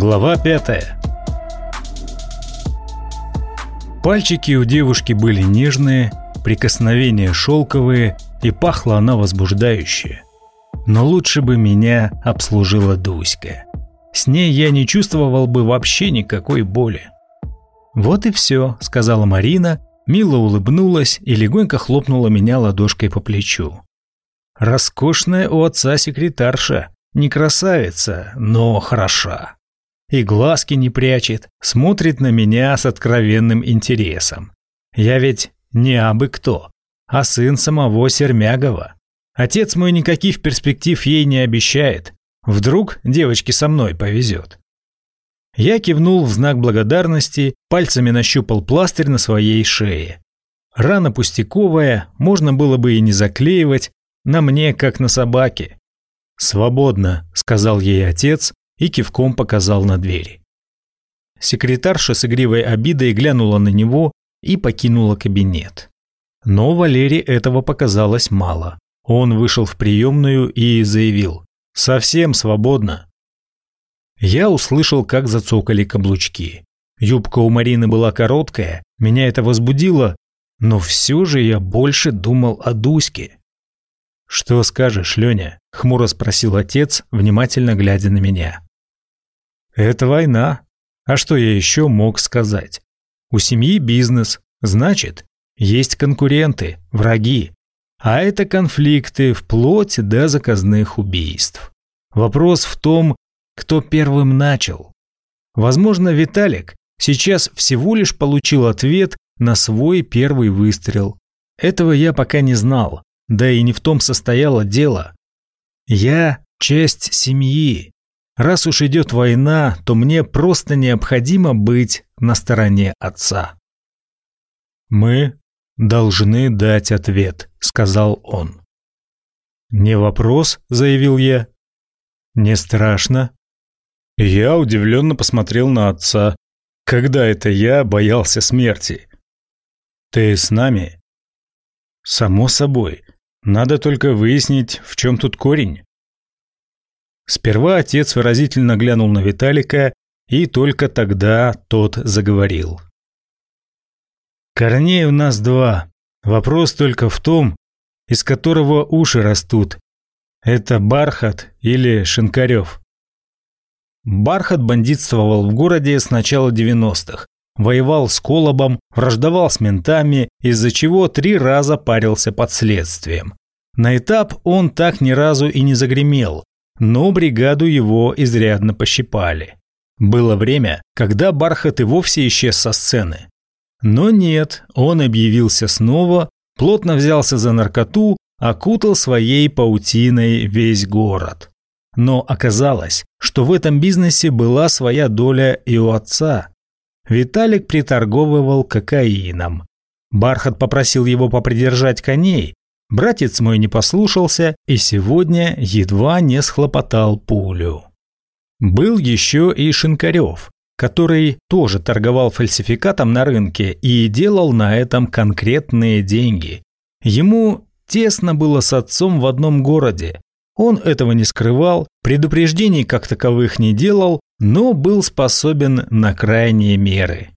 Глава пятая. Пальчики у девушки были нежные, прикосновения шелковые, и пахла она возбуждающе. Но лучше бы меня обслужила Дуська. С ней я не чувствовал бы вообще никакой боли. «Вот и все», — сказала Марина, мило улыбнулась и легонько хлопнула меня ладошкой по плечу. «Роскошная у отца секретарша, не красавица, но хороша» и глазки не прячет, смотрит на меня с откровенным интересом. Я ведь не абы кто, а сын самого Сермягова. Отец мой никаких перспектив ей не обещает. Вдруг девочке со мной повезет. Я кивнул в знак благодарности, пальцами нащупал пластырь на своей шее. Рана пустяковая, можно было бы и не заклеивать, на мне, как на собаке. «Свободно», — сказал ей отец, и кивком показал на двери. Секретарша с игривой обидой глянула на него и покинула кабинет. Но Валере этого показалось мало. Он вышел в приемную и заявил «Совсем свободно». Я услышал, как зацокали каблучки. Юбка у Марины была короткая, меня это возбудило, но все же я больше думал о Дуське. «Что скажешь, Леня?» – хмуро спросил отец, внимательно глядя на меня. Это война. А что я еще мог сказать? У семьи бизнес, значит, есть конкуренты, враги. А это конфликты вплоть до заказных убийств. Вопрос в том, кто первым начал. Возможно, Виталик сейчас всего лишь получил ответ на свой первый выстрел. Этого я пока не знал, да и не в том состояло дело. Я часть семьи, Раз уж идет война, то мне просто необходимо быть на стороне отца. «Мы должны дать ответ», — сказал он. «Не вопрос», — заявил я. «Не страшно». Я удивленно посмотрел на отца. Когда это я боялся смерти? «Ты с нами?» «Само собой. Надо только выяснить, в чем тут корень». Сперва отец выразительно глянул на Виталика, и только тогда тот заговорил. «Корней у нас два. Вопрос только в том, из которого уши растут. Это Бархат или Шинкарев?» Бархат бандитствовал в городе с начала 90-х. Воевал с Колобом, враждовал с ментами, из-за чего три раза парился под следствием. На этап он так ни разу и не загремел, но бригаду его изрядно пощипали. Было время, когда Бархат и вовсе исчез со сцены. Но нет, он объявился снова, плотно взялся за наркоту, окутал своей паутиной весь город. Но оказалось, что в этом бизнесе была своя доля и у отца. Виталик приторговывал кокаином. Бархат попросил его попридержать коней, Братец мой не послушался и сегодня едва не схлопотал пулю. Был еще и Шинкарев, который тоже торговал фальсификатом на рынке и делал на этом конкретные деньги. Ему тесно было с отцом в одном городе. Он этого не скрывал, предупреждений как таковых не делал, но был способен на крайние меры.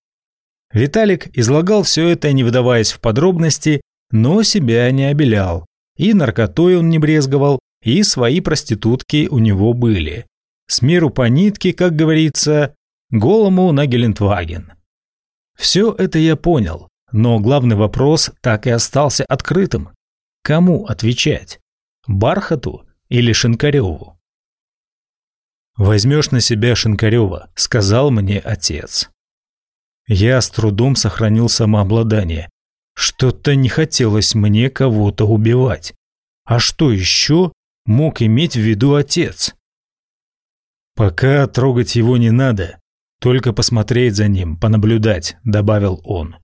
Виталик излагал все это, не вдаваясь в подробности, но себя не обелял. И наркотой он не брезговал, и свои проститутки у него были. С миру по нитке, как говорится, голому на Гелендваген. Все это я понял, но главный вопрос так и остался открытым. Кому отвечать? Бархату или Шинкареву? «Возьмешь на себя Шинкарева», — сказал мне отец. Я с трудом сохранил самообладание. Что-то не хотелось мне кого-то убивать. А что еще мог иметь в виду отец? «Пока трогать его не надо, только посмотреть за ним, понаблюдать», — добавил он.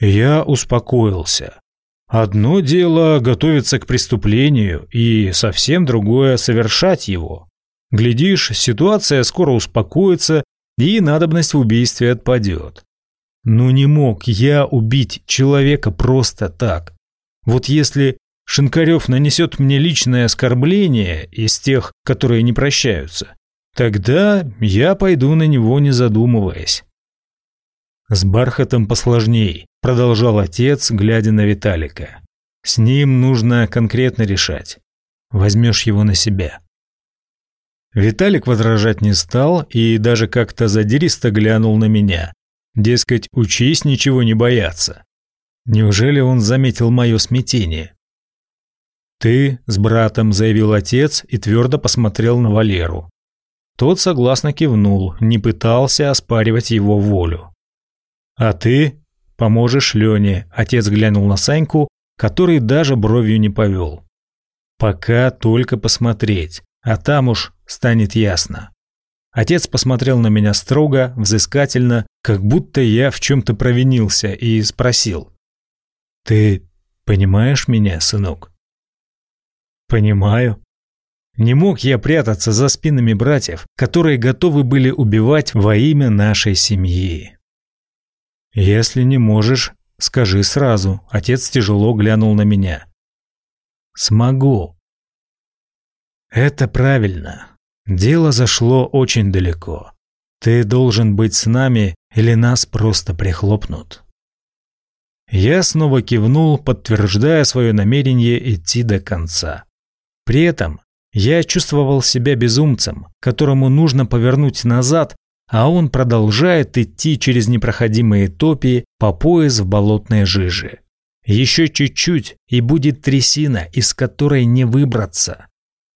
Я успокоился. Одно дело готовиться к преступлению, и совсем другое — совершать его. Глядишь, ситуация скоро успокоится, и надобность в убийстве отпадет. Ну не мог я убить человека просто так. Вот если Шинкарев нанесет мне личное оскорбление из тех, которые не прощаются, Тогда я пойду на него, не задумываясь. С бархатом посложней, продолжал отец, глядя на Виталика. С ним нужно конкретно решать. Возьмешь его на себя. Виталик возражать не стал и даже как-то задиристо глянул на меня. Дескать, учись ничего не бояться. Неужели он заметил мое смятение? «Ты с братом», – заявил отец и твердо посмотрел на Валеру. Тот согласно кивнул, не пытался оспаривать его волю. «А ты поможешь Лене», – отец глянул на Саньку, который даже бровью не повел. «Пока только посмотреть, а там уж станет ясно». Отец посмотрел на меня строго, взыскательно, как будто я в чем-то провинился, и спросил. «Ты понимаешь меня, сынок?» «Понимаю», не мог я прятаться за спинами братьев, которые готовы были убивать во имя нашей семьи. «Если не можешь, скажи сразу», – отец тяжело глянул на меня. «Смогу». «Это правильно. Дело зашло очень далеко. Ты должен быть с нами, или нас просто прихлопнут». Я снова кивнул, подтверждая свое намерение идти до конца. При этом я чувствовал себя безумцем, которому нужно повернуть назад, а он продолжает идти через непроходимые топи по пояс в болотной жиже. Еще чуть-чуть, и будет трясина, из которой не выбраться.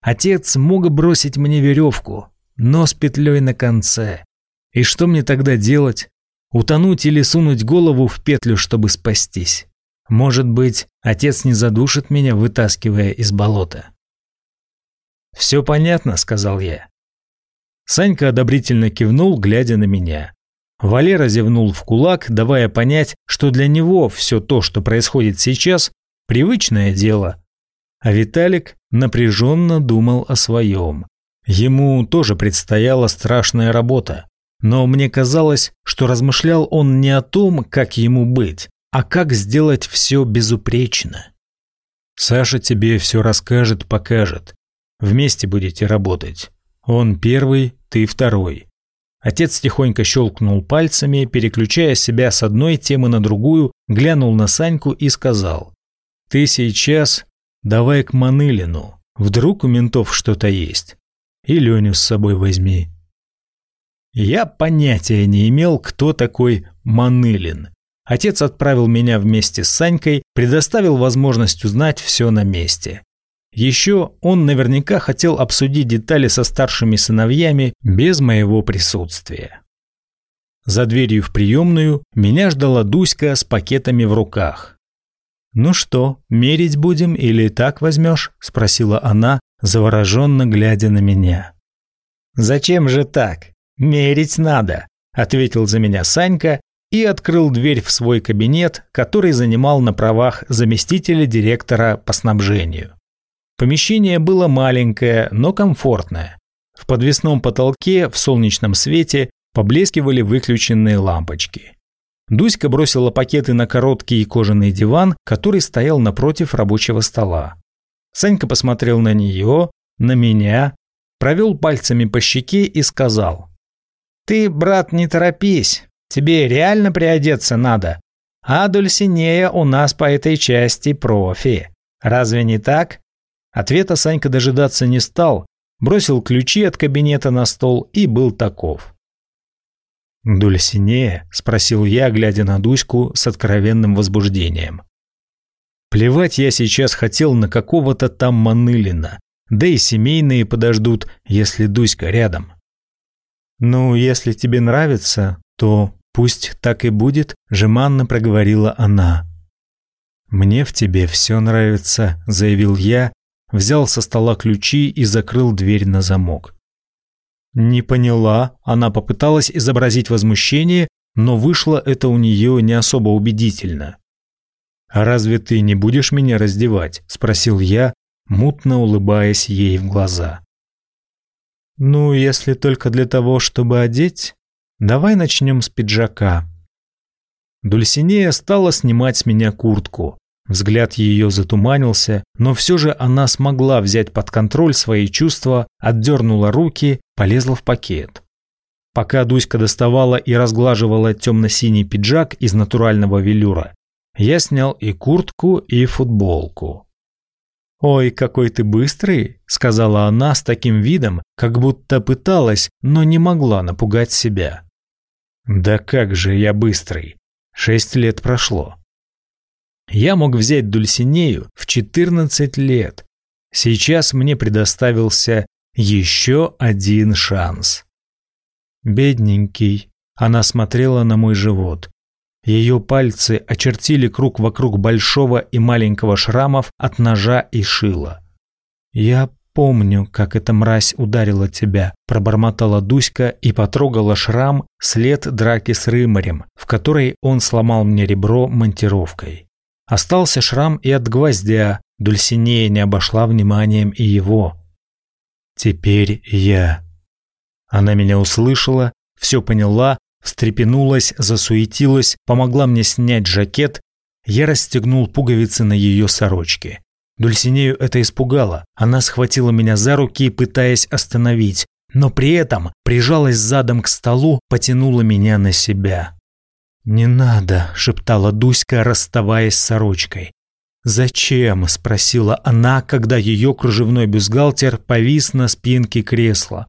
Отец мог бросить мне веревку, но с петлей на конце. И что мне тогда делать? Утонуть или сунуть голову в петлю, чтобы спастись? Может быть, отец не задушит меня, вытаскивая из болота? «Все понятно», — сказал я. Санька одобрительно кивнул, глядя на меня. Валера зевнул в кулак, давая понять, что для него все то, что происходит сейчас, привычное дело. А Виталик напряженно думал о своем. Ему тоже предстояла страшная работа. Но мне казалось, что размышлял он не о том, как ему быть, а как сделать все безупречно. «Саша тебе все расскажет, покажет. Вместе будете работать. Он первый, ты второй. Отец тихонько щелкнул пальцами, переключая себя с одной темы на другую, глянул на Саньку и сказал. «Ты сейчас давай к Манылину. Вдруг у ментов что-то есть. И Леню с собой возьми». Я понятия не имел, кто такой Манылин. Отец отправил меня вместе с Санькой, предоставил возможность узнать все на месте. Еще он наверняка хотел обсудить детали со старшими сыновьями без моего присутствия. За дверью в приемную меня ждала Дуська с пакетами в руках. «Ну что, мерить будем или так возьмешь?» – спросила она, завороженно глядя на меня. «Зачем же так? Мерить надо», – ответил за меня Санька и открыл дверь в свой кабинет, который занимал на правах заместителя директора по снабжению. Помещение было маленькое, но комфортное. В подвесном потолке в солнечном свете поблескивали выключенные лампочки. Дуська бросила пакеты на короткий кожаный диван, который стоял напротив рабочего стола. Санька посмотрел на нее, на меня, провел пальцами по щеке и сказал. «Ты, брат, не торопись, тебе реально приодеться надо. А Дульсинея у нас по этой части профи. Разве не так?» Ответа Санька дожидаться не стал, бросил ключи от кабинета на стол и был таков. «Дульсинея?» – спросил я, глядя на Дуську с откровенным возбуждением. Плевать я сейчас хотел на какого-то там Манылина, да и семейные подождут, если Дуська рядом. «Ну, если тебе нравится, то пусть так и будет», – жеманно проговорила она. «Мне в тебе все нравится», – заявил я, взял со стола ключи и закрыл дверь на замок. Не поняла, она попыталась изобразить возмущение, но вышло это у нее не особо убедительно. «А разве ты не будешь меня раздевать?» – спросил я, мутно улыбаясь ей в глаза. «Ну, если только для того, чтобы одеть, давай начнем с пиджака». Дульсинея стала снимать с меня куртку. Взгляд ее затуманился, но все же она смогла взять под контроль свои чувства, отдернула руки, полезла в пакет. Пока Дуська доставала и разглаживала темно-синий пиджак из натурального велюра, я снял и куртку, и футболку. «Ой, какой ты быстрый!» – сказала она с таким видом, как будто пыталась, но не могла напугать себя. «Да как же я быстрый! Шесть лет прошло!» Я мог взять Дульсинею в 14 лет. Сейчас мне предоставился еще один шанс. Бедненький. Она смотрела на мой живот. Ее пальцы очертили круг вокруг большого и маленького шрамов от ножа и шила. «Я помню, как эта мразь ударила тебя», – пробормотала Дуська и потрогала шрам, след драки с рымарем, в которой он сломал мне ребро монтировкой. Остался шрам и от гвоздя, Дульсинея не обошла вниманием и его. «Теперь я». Она меня услышала, все поняла встрепенулась, засуетилась, помогла мне снять жакет. Я расстегнул пуговицы на ее сорочке. Дульсинею это испугало. Она схватила меня за руки, пытаясь остановить, но при этом прижалась задом к столу, потянула меня на себя. «Не надо», – шептала Дуська, расставаясь с сорочкой. «Зачем?» – спросила она, когда ее кружевной бюстгальтер повис на спинке кресла.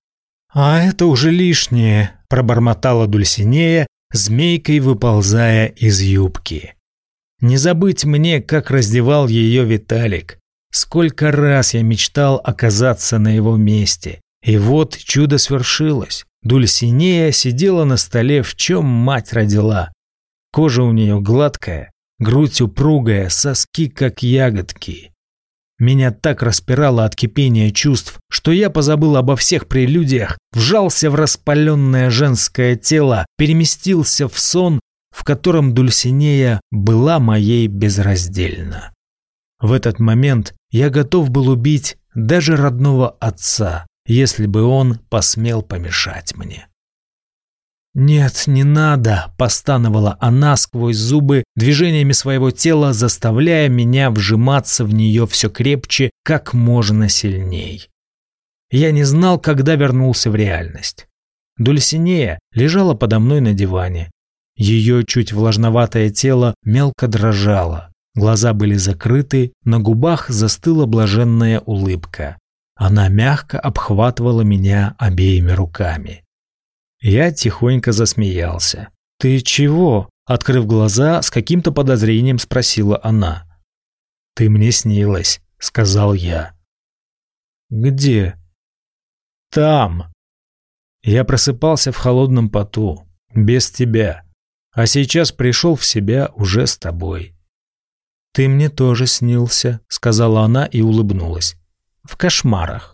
«А это уже лишнее», – пробормотала Дульсинея, змейкой выползая из юбки. Не забыть мне, как раздевал ее Виталик. Сколько раз я мечтал оказаться на его месте. И вот чудо свершилось. Дульсинея сидела на столе, в чем мать родила. Кожа у нее гладкая, грудь упругая, соски как ягодки. Меня так распирало от кипения чувств, что я позабыл обо всех прелюдиях, вжался в распаленное женское тело, переместился в сон, в котором Дульсинея была моей безраздельно. В этот момент я готов был убить даже родного отца, если бы он посмел помешать мне. «Нет, не надо!» – постановала она сквозь зубы, движениями своего тела заставляя меня вжиматься в нее все крепче, как можно сильней. Я не знал, когда вернулся в реальность. Дульсинея лежала подо мной на диване. Ее чуть влажноватое тело мелко дрожало. Глаза были закрыты, на губах застыла блаженная улыбка. Она мягко обхватывала меня обеими руками. Я тихонько засмеялся. «Ты чего?» Открыв глаза, с каким-то подозрением спросила она. «Ты мне снилась», — сказал я. «Где?» «Там». Я просыпался в холодном поту, без тебя, а сейчас пришел в себя уже с тобой. «Ты мне тоже снился», — сказала она и улыбнулась. «В кошмарах».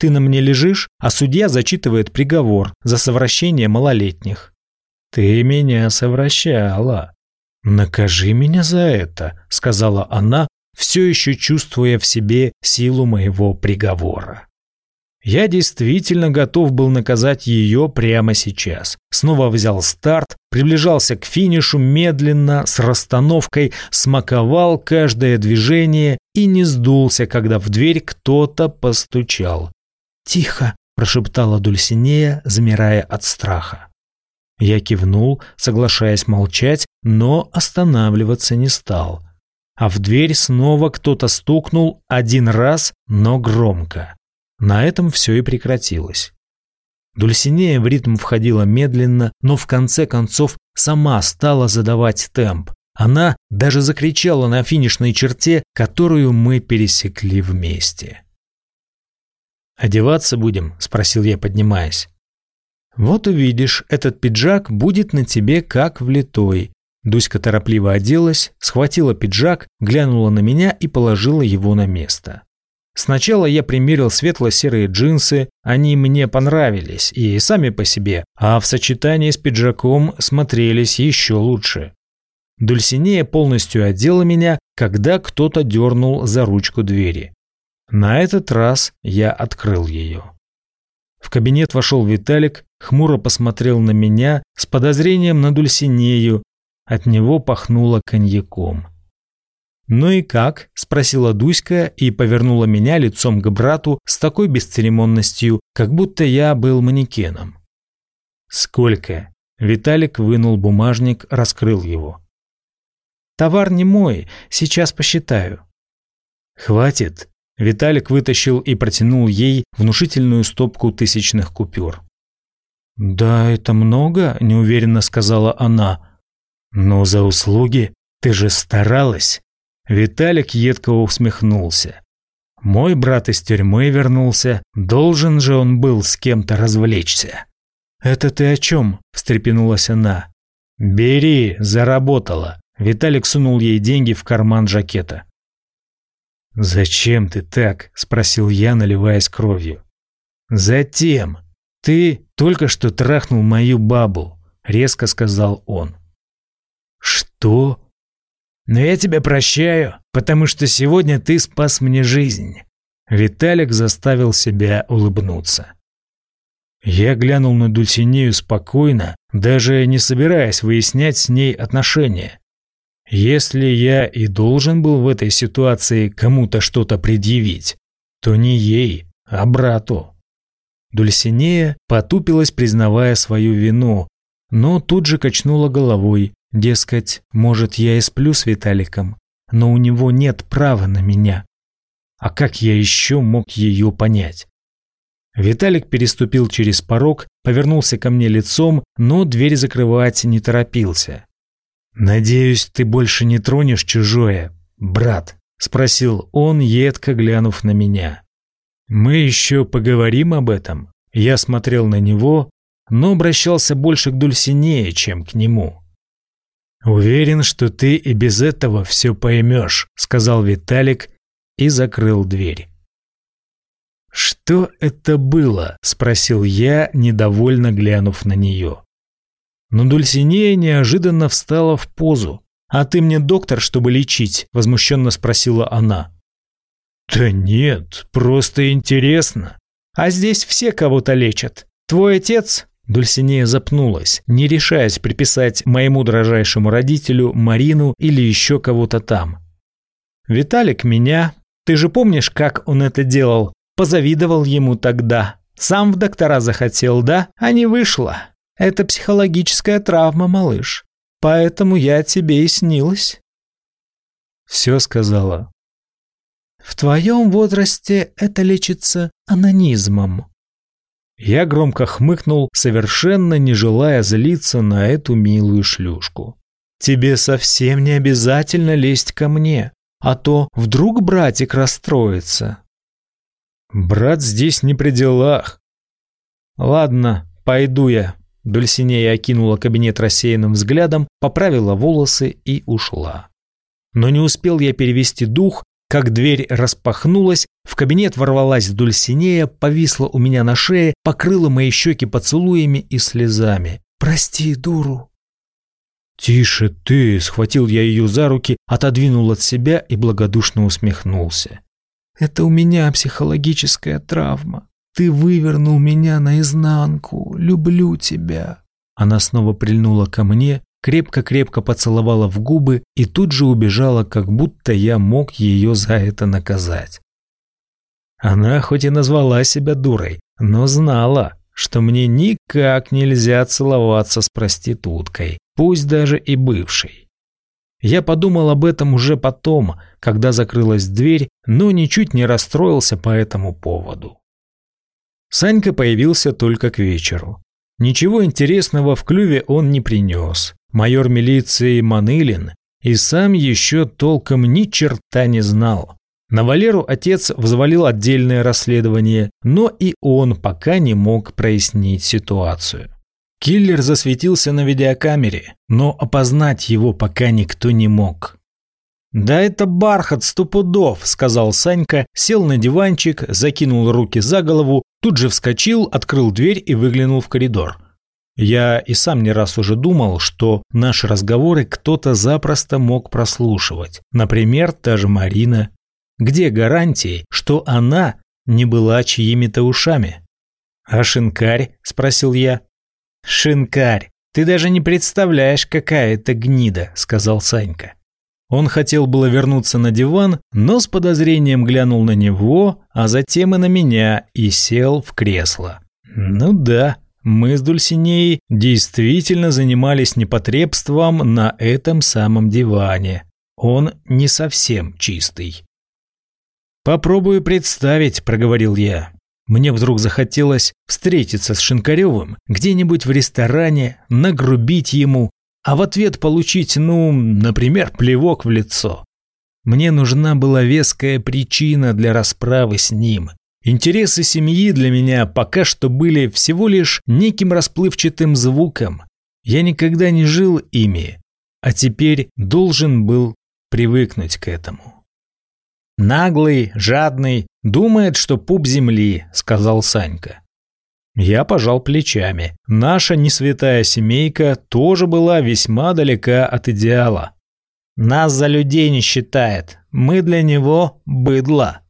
Ты на мне лежишь, а судья зачитывает приговор за совращение малолетних. Ты меня совращала. Накажи меня за это, сказала она, все еще чувствуя в себе силу моего приговора. Я действительно готов был наказать ее прямо сейчас. Снова взял старт, приближался к финишу медленно, с расстановкой, смаковал каждое движение и не сдулся, когда в дверь кто-то постучал. «Тихо!» – прошептала Дульсинея, замирая от страха. Я кивнул, соглашаясь молчать, но останавливаться не стал. А в дверь снова кто-то стукнул один раз, но громко. На этом все и прекратилось. Дульсинея в ритм входила медленно, но в конце концов сама стала задавать темп. Она даже закричала на финишной черте, которую мы пересекли вместе. «Одеваться будем?» – спросил я, поднимаясь. «Вот увидишь, этот пиджак будет на тебе как влитой». Дуська торопливо оделась, схватила пиджак, глянула на меня и положила его на место. Сначала я примерил светло-серые джинсы, они мне понравились и сами по себе, а в сочетании с пиджаком смотрелись еще лучше. Дульсинея полностью одела меня, когда кто-то дернул за ручку двери. На этот раз я открыл ее. В кабинет вошел Виталик, хмуро посмотрел на меня с подозрением на Дульсинею. От него пахнуло коньяком. «Ну и как?» – спросила Дуська и повернула меня лицом к брату с такой бесцеремонностью, как будто я был манекеном. «Сколько?» Виталик вынул бумажник, раскрыл его. «Товар не мой, сейчас посчитаю». «Хватит». Виталик вытащил и протянул ей внушительную стопку тысячных купюр. «Да, это много», – неуверенно сказала она. «Но за услуги ты же старалась». Виталик едко усмехнулся. «Мой брат из тюрьмы вернулся, должен же он был с кем-то развлечься». «Это ты о чем?» – встрепенулась она. «Бери, заработала». Виталик сунул ей деньги в карман жакета. «Зачем ты так?» – спросил я, наливаясь кровью. «Затем. Ты только что трахнул мою бабу», – резко сказал он. «Что?» Но я тебя прощаю, потому что сегодня ты спас мне жизнь. Виталик заставил себя улыбнуться. Я глянул на Дульсинею спокойно, даже не собираясь выяснять с ней отношения. Если я и должен был в этой ситуации кому-то что-то предъявить, то не ей, а брату. Дульсинея потупилась, признавая свою вину, но тут же качнула головой, Дескать, может, я и сплю с Виталиком, но у него нет права на меня. А как я еще мог ее понять? Виталик переступил через порог, повернулся ко мне лицом, но дверь закрывать не торопился. «Надеюсь, ты больше не тронешь чужое, брат?» – спросил он, едко глянув на меня. «Мы еще поговорим об этом?» Я смотрел на него, но обращался больше к Дульсинее, чем к нему. «Уверен, что ты и без этого все поймешь», – сказал Виталик и закрыл дверь. «Что это было?» – спросил я, недовольно глянув на нее. Но Дульсинея неожиданно встала в позу. «А ты мне доктор, чтобы лечить?» – возмущенно спросила она. «Да нет, просто интересно. А здесь все кого-то лечат. Твой отец Дульсинея запнулась, не решаясь приписать моему дрожайшему родителю Марину или еще кого-то там. «Виталик меня. Ты же помнишь, как он это делал? Позавидовал ему тогда. Сам в доктора захотел, да? А не вышло. Это психологическая травма, малыш. Поэтому я тебе и снилась». Все сказала. «В твоем возрасте это лечится анонизмом», я громко хмыкнул, совершенно не желая злиться на эту милую шлюшку. «Тебе совсем не обязательно лезть ко мне, а то вдруг братик расстроится». «Брат здесь не при делах». «Ладно, пойду я». Дульсинея окинула кабинет рассеянным взглядом, поправила волосы и ушла. Но не успел я перевести дух, как дверь распахнулась, в кабинет ворвалась Дульсинея, повисла у меня на шее, покрыла мои щеки поцелуями и слезами. «Прости, дуру!» «Тише ты!» – схватил я ее за руки, отодвинул от себя и благодушно усмехнулся. «Это у меня психологическая травма. Ты вывернул меня наизнанку. Люблю тебя!» Она снова прильнула ко мне, крепко-крепко поцеловала в губы и тут же убежала, как будто я мог ее за это наказать. Она хоть и назвала себя дурой, но знала, что мне никак нельзя целоваться с проституткой, пусть даже и бывшей. Я подумал об этом уже потом, когда закрылась дверь, но ничуть не расстроился по этому поводу. Санька появился только к вечеру. Ничего интересного в клюве он не принес майор милиции Манылин и сам еще толком ни черта не знал. На Валеру отец взвалил отдельное расследование, но и он пока не мог прояснить ситуацию. Киллер засветился на видеокамере, но опознать его пока никто не мог. «Да это бархат сто пудов», – сказал Санька, сел на диванчик, закинул руки за голову, тут же вскочил, открыл дверь и выглянул в коридор. Я и сам не раз уже думал, что наши разговоры кто-то запросто мог прослушивать. Например, та же Марина. Где гарантии, что она не была чьими-то ушами? «А шинкарь?» – спросил я. «Шинкарь, ты даже не представляешь, какая это гнида», – сказал Санька. Он хотел было вернуться на диван, но с подозрением глянул на него, а затем и на меня и сел в кресло. Ну да, мы с Дульсинеей действительно занимались непотребством на этом самом диване. Он не совсем чистый. «Попробую представить», – проговорил я. Мне вдруг захотелось встретиться с Шинкаревым где-нибудь в ресторане, нагрубить ему, а в ответ получить, ну, например, плевок в лицо. Мне нужна была веская причина для расправы с ним. Интересы семьи для меня пока что были всего лишь неким расплывчатым звуком. Я никогда не жил ими, а теперь должен был привыкнуть к этому. «Наглый, жадный, думает, что пуп земли», — сказал Санька. Я пожал плечами. Наша несвятая семейка тоже была весьма далека от идеала. Нас за людей не считает, мы для него быдло.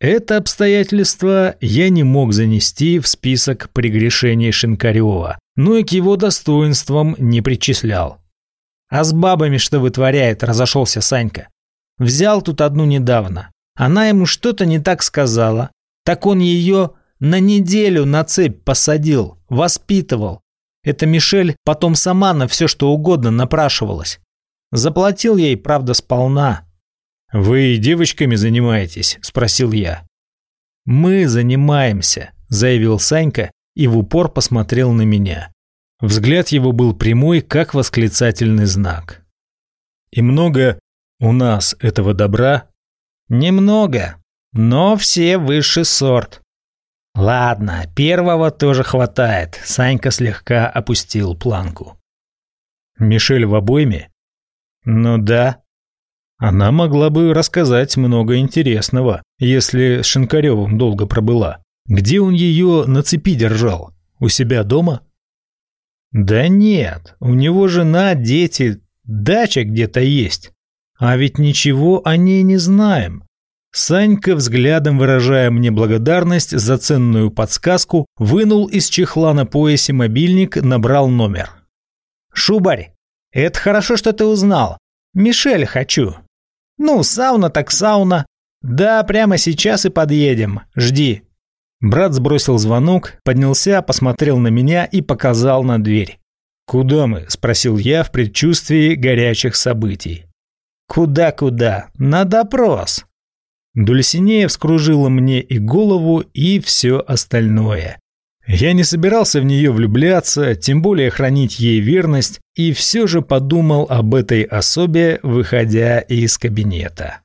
Это обстоятельство я не мог занести в список прегрешений Шинкарева, но и к его достоинствам не причислял. «А с бабами что вытворяет?» – разошелся Санька. «Взял тут одну недавно. Она ему что-то не так сказала. Так он ее на неделю на цепь посадил, воспитывал. Эта Мишель потом сама на все что угодно напрашивалась. Заплатил ей, правда, сполна. «Вы девочками занимаетесь?» – спросил я. «Мы занимаемся», – заявил Санька и в упор посмотрел на меня. Взгляд его был прямой, как восклицательный знак. «И много у нас этого добра?» «Немного, но все высший сорт. Ладно, первого тоже хватает. Санька слегка опустил планку. Мишель в обойме? Ну да. Она могла бы рассказать много интересного, если с Шинкаревым долго пробыла. Где он ее на цепи держал? У себя дома? Да нет, у него жена, дети, дача где-то есть. А ведь ничего о ней не знаем. Санька, взглядом выражая мне благодарность за ценную подсказку, вынул из чехла на поясе мобильник, набрал номер. «Шубарь, это хорошо, что ты узнал. Мишель хочу». «Ну, сауна так сауна. Да, прямо сейчас и подъедем. Жди». Брат сбросил звонок, поднялся, посмотрел на меня и показал на дверь. «Куда мы?» – спросил я в предчувствии горячих событий. «Куда-куда? На допрос». Дульсинея вскружила мне и голову, и все остальное. Я не собирался в нее влюбляться, тем более хранить ей верность, и все же подумал об этой особе, выходя из кабинета.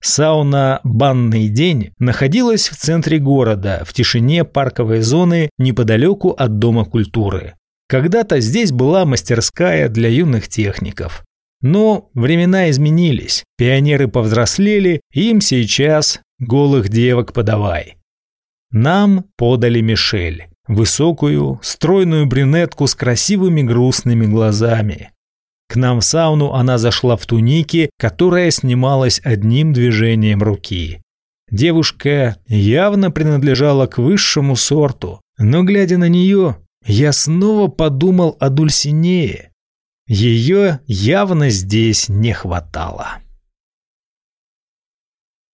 Сауна «Банный день» находилась в центре города, в тишине парковой зоны неподалеку от Дома культуры. Когда-то здесь была мастерская для юных техников. Но времена изменились, пионеры повзрослели, им сейчас голых девок подавай. Нам подали Мишель, высокую, стройную брюнетку с красивыми грустными глазами. К нам в сауну она зашла в тунике, которая снималась одним движением руки. Девушка явно принадлежала к высшему сорту, но глядя на нее, я снова подумал о Дульсинее. Ее явно здесь не хватало.